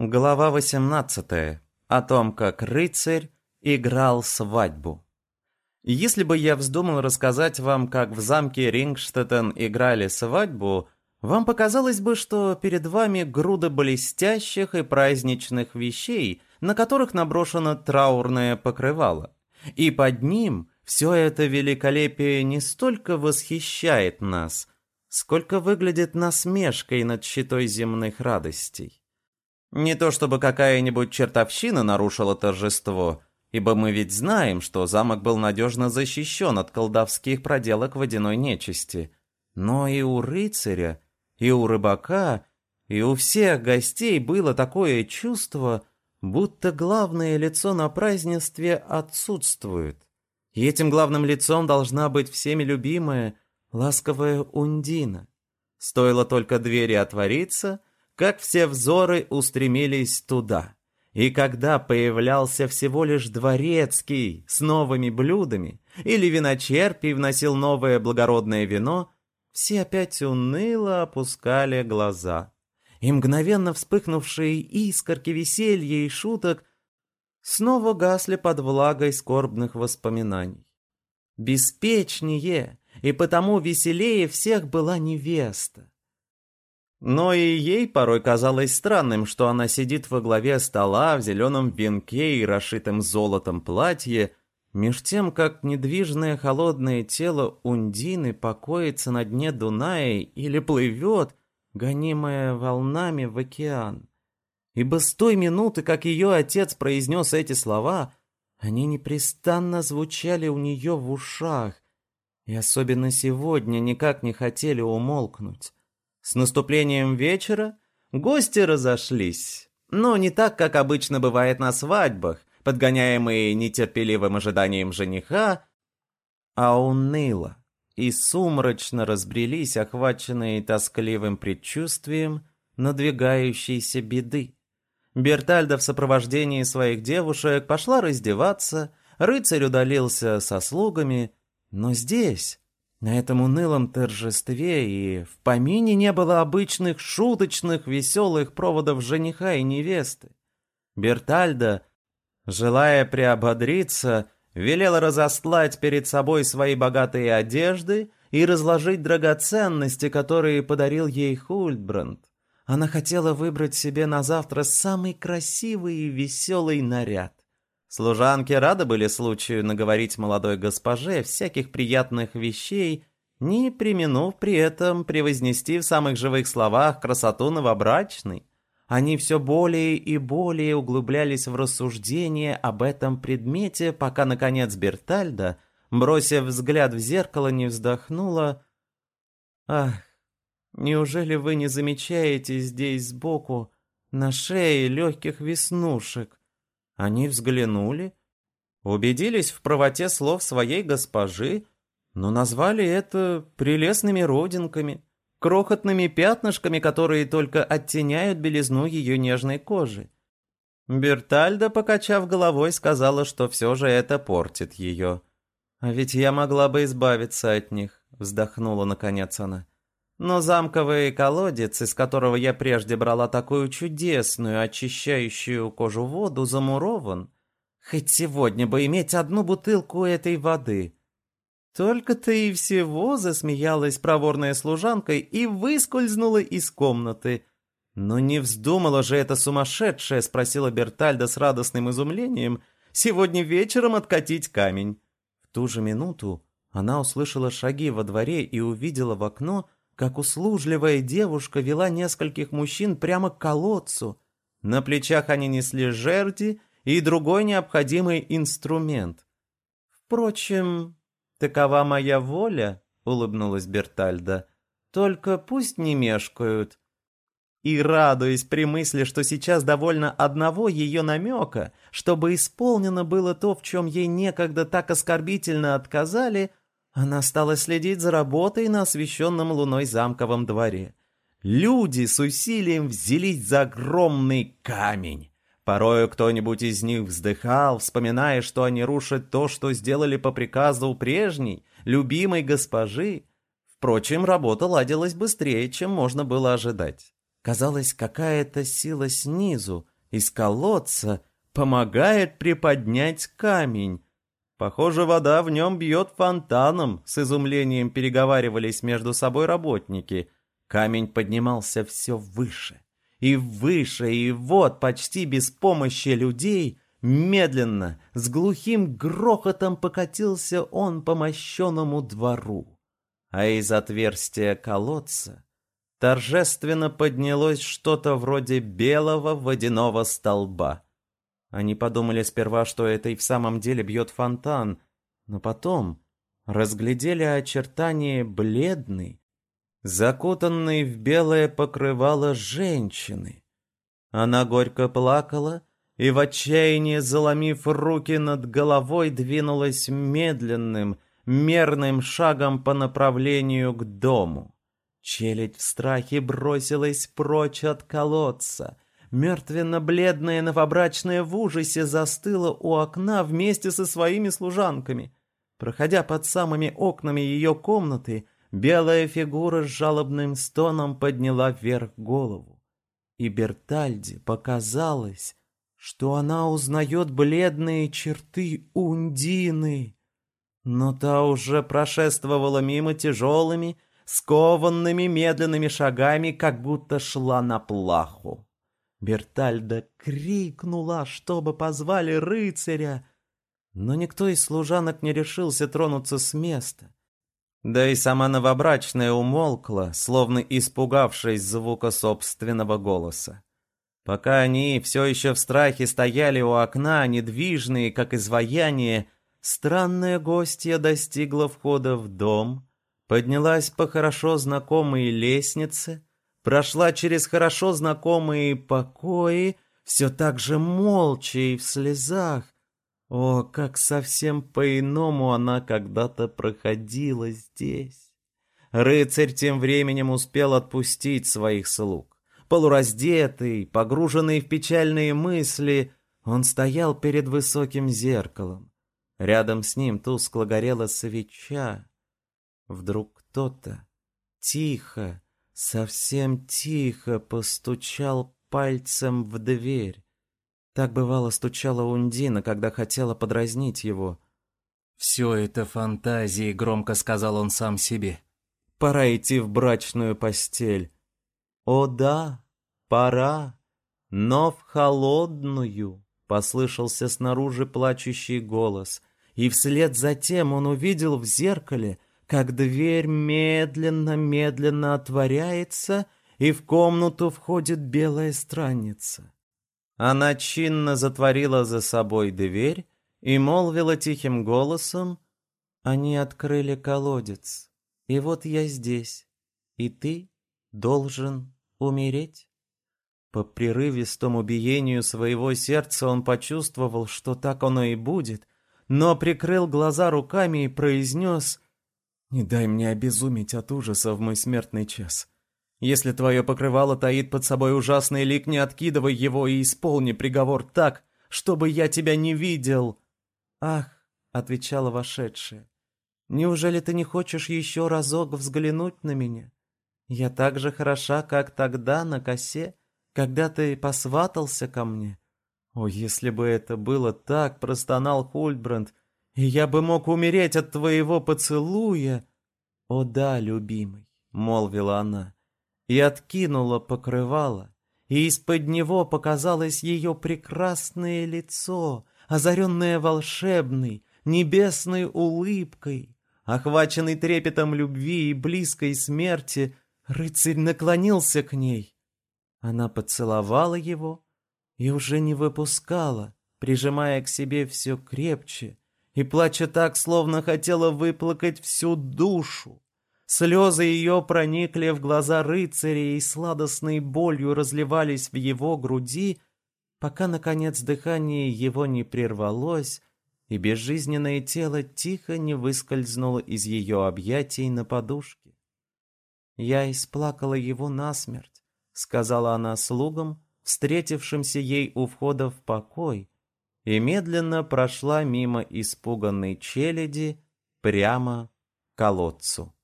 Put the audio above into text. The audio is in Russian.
Глава 18. О том, как рыцарь играл свадьбу. Если бы я вздумал рассказать вам, как в замке Рингштеттен играли свадьбу, вам показалось бы, что перед вами груда блестящих и праздничных вещей, на которых наброшено траурное покрывало. И под ним все это великолепие не столько восхищает нас, сколько выглядит насмешкой над щитой земных радостей. Не то чтобы какая-нибудь чертовщина нарушила торжество, ибо мы ведь знаем, что замок был надежно защищен от колдовских проделок водяной нечисти. Но и у рыцаря, и у рыбака, и у всех гостей было такое чувство, будто главное лицо на празднестве отсутствует. И этим главным лицом должна быть всеми любимая, ласковая Ундина. Стоило только двери отвориться — как все взоры устремились туда. И когда появлялся всего лишь дворецкий с новыми блюдами, или виночерпий вносил новое благородное вино, все опять уныло опускали глаза. И мгновенно вспыхнувшие искорки веселья и шуток снова гасли под влагой скорбных воспоминаний. Беспечнее и потому веселее всех была невеста. Но и ей порой казалось странным, что она сидит во главе стола в зеленом венке и расшитом золотом платье, меж тем, как недвижное холодное тело Ундины покоится на дне Дуная или плывет, гонимое волнами в океан. Ибо с той минуты, как ее отец произнес эти слова, они непрестанно звучали у нее в ушах, и особенно сегодня никак не хотели умолкнуть. С наступлением вечера гости разошлись, но не так, как обычно бывает на свадьбах, подгоняемые нетерпеливым ожиданием жениха, а уныло и сумрачно разбрелись, охваченные тоскливым предчувствием надвигающейся беды. Бертальда в сопровождении своих девушек пошла раздеваться, рыцарь удалился со слугами, но здесь, на этом унылом торжестве и в помине не было обычных шуточных веселых проводов жениха и невесты. Бертальда, желая приободриться, велела разослать перед собой свои богатые одежды и разложить драгоценности, которые подарил ей Хульдбранд. Она хотела выбрать себе на завтра самый красивый и веселый наряд. Служанки рады были случаю наговорить молодой госпоже всяких приятных вещей, не применув при этом превознести в самых живых словах красоту новобрачной. Они все более и более углублялись в рассуждение об этом предмете, пока, наконец, Бертальда, бросив взгляд в зеркало, не вздохнула. «Ах, неужели вы не замечаете здесь сбоку на шее легких веснушек?» Они взглянули, убедились в правоте слов своей госпожи, но назвали это прелестными родинками, крохотными пятнышками, которые только оттеняют белизну ее нежной кожи. Бертальда, покачав головой, сказала, что все же это портит ее. «А ведь я могла бы избавиться от них», — вздохнула наконец она. Но замковый колодец, из которого я прежде брала такую чудесную, очищающую кожу воду, замурован. Хоть сегодня бы иметь одну бутылку этой воды. Только-то и всего засмеялась проворная служанка и выскользнула из комнаты. «Но не вздумала же эта сумасшедшая?» — спросила Бертальда с радостным изумлением. «Сегодня вечером откатить камень». В ту же минуту она услышала шаги во дворе и увидела в окно, как услужливая девушка вела нескольких мужчин прямо к колодцу. На плечах они несли жерди и другой необходимый инструмент. Впрочем, такова моя воля, улыбнулась Бертальда. Только пусть не мешкают. И радуясь при мысли, что сейчас довольно одного ее намека, чтобы исполнено было то, в чем ей некогда так оскорбительно отказали, — она стала следить за работой на освещенном луной замковом дворе. Люди с усилием взялись за огромный камень. Порою кто-нибудь из них вздыхал, вспоминая, что они рушат то, что сделали по приказу прежней, любимой госпожи. Впрочем, работа ладилась быстрее, чем можно было ожидать. Казалось, какая-то сила снизу, из колодца, помогает приподнять камень. Похоже, вода в нем бьет фонтаном, с изумлением переговаривались между собой работники. Камень поднимался все выше и выше, и вот, почти без помощи людей, медленно, с глухим грохотом покатился он по мощенному двору. А из отверстия колодца торжественно поднялось что-то вроде белого водяного столба. Они подумали сперва, что это и в самом деле бьет фонтан, но потом разглядели очертания бледной, закутанной в белое покрывало женщины. Она горько плакала и в отчаянии, заломив руки над головой, двинулась медленным, мерным шагом по направлению к дому. Челядь в страхе бросилась прочь от колодца. Мертвенно-бледная новобрачная в ужасе застыла у окна вместе со своими служанками. Проходя под самыми окнами ее комнаты, Белая фигура с жалобным стоном подняла вверх голову. И Бертальде показалось, что она узнает бледные черты Ундины. Но та уже прошествовала мимо тяжелыми, скованными медленными шагами, как будто шла на плаху. Бертальда крикнула, чтобы позвали рыцаря, но никто из служанок не решился тронуться с места. Да и сама новобрачная умолкла, словно испугавшись звука собственного голоса. Пока они все еще в страхе стояли у окна, недвижные, как изваяние, странная гостья достигла входа в дом, поднялась по хорошо знакомой лестнице, прошла через хорошо знакомые покои, все так же молча и в слезах, о, как совсем по-иному она когда-то проходила здесь. Рыцарь тем временем успел отпустить своих слуг. Полураздетый, погруженный в печальные мысли, он стоял перед высоким зеркалом. Рядом с ним тускло горела свеча. Вдруг кто-то тихо, совсем тихо постучал пальцем в дверь. Так бывало стучала Ундина, когда хотела подразнить его. «Все это фантазии», — громко сказал он сам себе. «Пора идти в брачную постель». «О да, пора, но в холодную», — послышался снаружи плачущий голос. И вслед за тем он увидел в зеркале, как дверь медленно-медленно отворяется, и в комнату входит белая странница. Она чинно затворила за собой дверь и молвила тихим голосом, «Они открыли колодец, и вот я здесь, и ты должен умереть». По прерывистому биению своего сердца он почувствовал, что так оно и будет, но прикрыл глаза руками и произнес, «Не дай мне обезуметь от ужаса в мой смертный час». Если твое покрывало таит под собой ужасный лик, не откидывай его и исполни приговор так, чтобы я тебя не видел. Ах, отвечала вошедшая. Неужели ты не хочешь еще разок взглянуть на меня? Я так же хороша, как тогда на косе, когда ты посватался ко мне. О, если бы это было так, простонал Хульбранд, я бы мог умереть от твоего поцелуя. О да, любимый, молвила она и откинула покрывало, и из-под него показалось ее прекрасное лицо, озаренное волшебной, небесной улыбкой. Охваченный трепетом любви и близкой смерти, рыцарь наклонился к ней. Она поцеловала его и уже не выпускала, прижимая к себе все крепче и плача так, словно хотела выплакать всю душу. Слезы ее проникли в глаза рыцаря и сладостной болью разливались в его груди, пока, наконец, дыхание его не прервалось, и безжизненное тело тихо не выскользнуло из ее объятий на подушке. «Я исплакала его насмерть», — сказала она слугам, встретившимся ей у входа в покой, и медленно прошла мимо испуганной челяди прямо к колодцу.